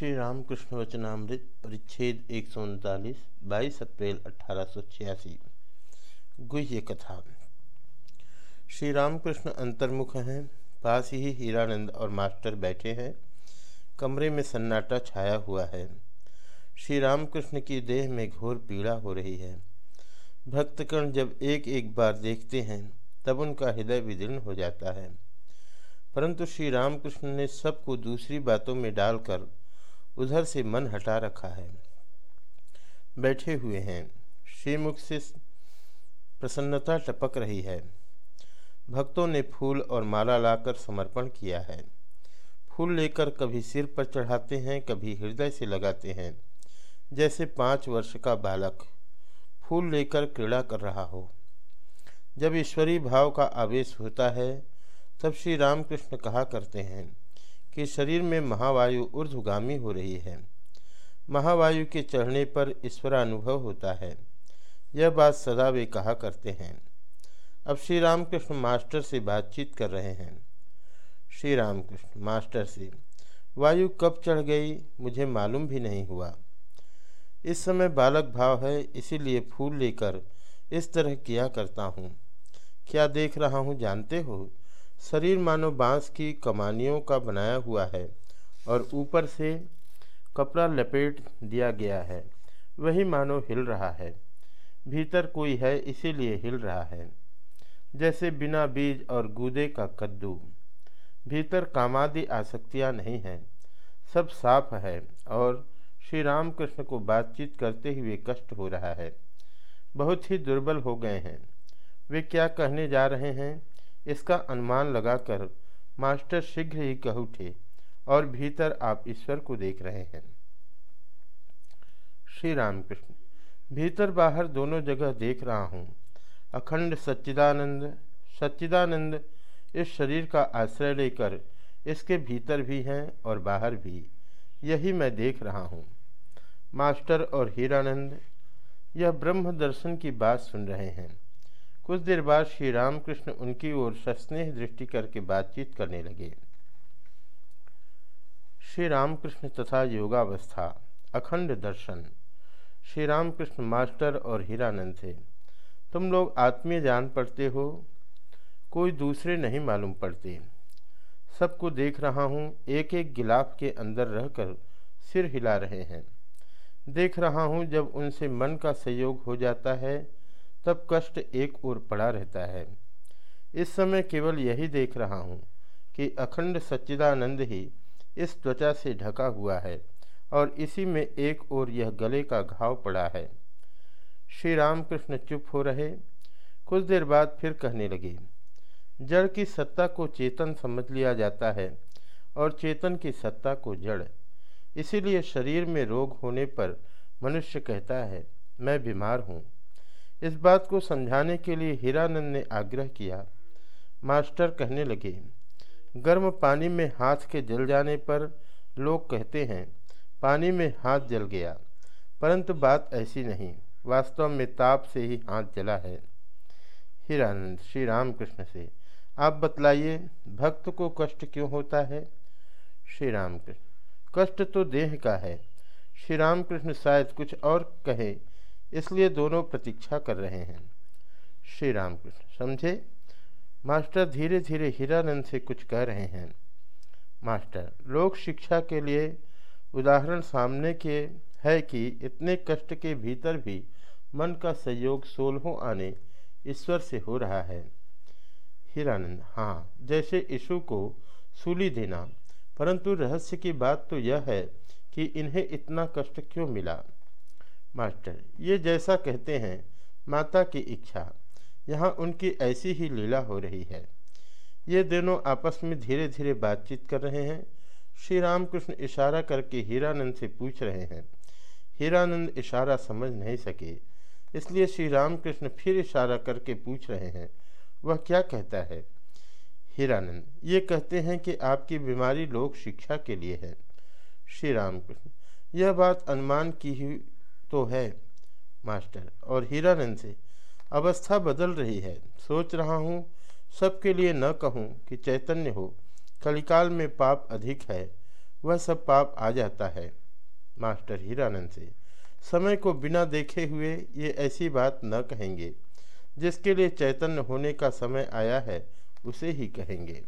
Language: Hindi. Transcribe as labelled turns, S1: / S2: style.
S1: श्री रामकृष्ण वचनामृत परिच्छेद एक सौ उनतालीस, बाईस अप्रैल अठारह सौ छियासी। गुह्य कथा। श्री रामकृष्ण अंतर्मुख हैं, पास ही हीरानंद और मास्टर बैठे हैं, कमरे में सन्नाटा छाया हुआ है। श्री रामकृष्ण की देह में घोर पीड़ा हो रही है। भक्तगण जब एक एक बार देखते हैं, तब उनका हृदय विदीर्ण हो जाता है। परंतु श्री रामकृष्ण ने सबको दूसरी बातों में डालकर उधर से मन हटा रखा है। बैठे हुए हैं। श्रीमुख से प्रसन्नता टपक रही है। भक्तों ने फूल और माला लाकर समर्पण किया है। फूल लेकर कभी सिर पर चढ़ाते हैं, कभी हृदय से लगाते हैं। जैसे पाँच वर्ष का बालक फूल लेकर क्रीड़ा कर रहा हो। जब ईश्वरीय भाव का आवेश होता है, तब श्री रामकृष्ण कहा करते हैं कि शरीर में महावायु ऊर्ध्वगामी हो रही है। महावायु के चढ़ने पर ईश्वरानुभव होता है। यह बात सदा वे कहा करते हैं। अब श्री रामकृष्ण मास्टर से बातचीत कर रहे हैं। श्री रामकृष्ण मास्टर से, वायु कब चढ़ गई, मुझे मालूम भी नहीं हुआ। इस समय बालक भाव है, इसीलिए फूल लेकर इस तरह किया करता हूँ। क्या देख रहा हूँ, जानते हो? शरीर मानो बाँस की कमानियों का बनाया हुआ है और ऊपर से कपड़ा लपेट दिया गया है। वही मानो हिल रहा है। भीतर कोई है, इसीलिए हिल रहा है। जैसे बिना बीज और गूदे का कद्दू। भीतर कामादि आसक्तियाँ नहीं हैं। सब साफ़ है और श्री रामकृष्ण को बातचीत करते हुए कष्ट हो रहा है। बहुत ही दुर्बल हो गए हैं। वे क्या कहने जा रहे हैं? इसका अनुमान लगाकर मास्टर शीघ्र ही कह उठे और भीतर आप ईश्वर को देख रहे हैं। श्री रामकृष्ण भीतर बाहर दोनों जगह देख रहा हूँ। अखंड सच्चिदानंद सच्चिदानंद इस शरीर का आश्रय लेकर इसके भीतर भी हैं और बाहर भी। यही मैं देख रहा हूँ। मास्टर और हीरानंद यह ब्रह्म दर्शन की बात सुन रहे हैं। कुछ देर बाद श्री रामकृष्ण उनकी ओर सस्नेह दृष्टि करके बातचीत करने लगे। श्री रामकृष्ण तथा योगावस्था, अखंड दर्शन। श्री रामकृष्ण मास्टर और हीरानंद थे। तुम लोग आत्मीय जान पड़ते हो, कोई दूसरे नहीं मालूम पड़ते। सबको देख रहा हूँ एक एक गिलाफ के अंदर रहकर सिर हिला रहे हैं। देख रहा हूँ जब उनसे मन का सहयोग हो जाता है तब कष्ट एक ओर पड़ा रहता है। इस समय केवल यही देख रहा हूँ कि अखंड सच्चिदानंद ही इस त्वचा से ढका हुआ है और इसी में एक ओर यह गले का घाव पड़ा है। श्री रामकृष्ण चुप हो रहे। कुछ देर बाद फिर कहने लगे, जड़ की सत्ता को चेतन समझ लिया जाता है और चेतन की सत्ता को जड़। इसीलिए शरीर में रोग होने पर मनुष्य कहता है, मैं बीमार हूँ। इस बात को समझाने के लिए हीरानंद ने आग्रह किया। मास्टर कहने लगे, गर्म पानी में हाथ के जल जाने पर लोग कहते हैं, पानी में हाथ जल गया, परंतु बात ऐसी नहीं, वास्तव में ताप से ही हाथ जला है। हीरानंद श्री रामकृष्ण से, आप बतलाइए, भक्त को कष्ट क्यों होता है? श्री रामकृष्ण कष्ट तो देह का है। श्री रामकृष्ण शायद कुछ और कहे इसलिए दोनों प्रतीक्षा कर रहे हैं। श्री रामकृष्ण समझे? मास्टर धीरे धीरे हीरानंद से कुछ कह रहे हैं। मास्टर, लोक शिक्षा के लिए उदाहरण सामने के है कि इतने कष्ट के भीतर भी मन का सहयोग सोलहों आने ईश्वर से हो रहा है। हीरानंद हाँ जैसे यशु को सूली देना, परंतु रहस्य की बात तो यह है कि इन्हें इतना कष्ट क्यों मिला? मास्टर, ये जैसा कहते हैं, माता की इच्छा। यहाँ उनकी ऐसी ही लीला हो रही है। ये दोनों आपस में धीरे धीरे बातचीत कर रहे हैं। श्री रामकृष्ण इशारा करके हीरानंद से पूछ रहे हैं। हीरानंद इशारा समझ नहीं सके, इसलिए श्री रामकृष्ण फिर इशारा करके पूछ रहे हैं, वह क्या कहता है? हीरानंद, ये कहते हैं कि आपकी बीमारी लोक शिक्षा के लिए है। श्री रामकृष्ण यह बात अनुमान की हुई तो है, मास्टर। और हीरानंद से, अवस्था बदल रही है। सोच रहा हूँ, सबके लिए न कहूँ कि चैतन्य हो। कलिकाल में पाप अधिक है, वह सब पाप आ जाता है, मास्टर हीरानंद से। समय को बिना देखे हुए ये ऐसी बात न कहेंगे। जिसके लिए चैतन्य होने का समय आया है, उसे ही कहेंगे।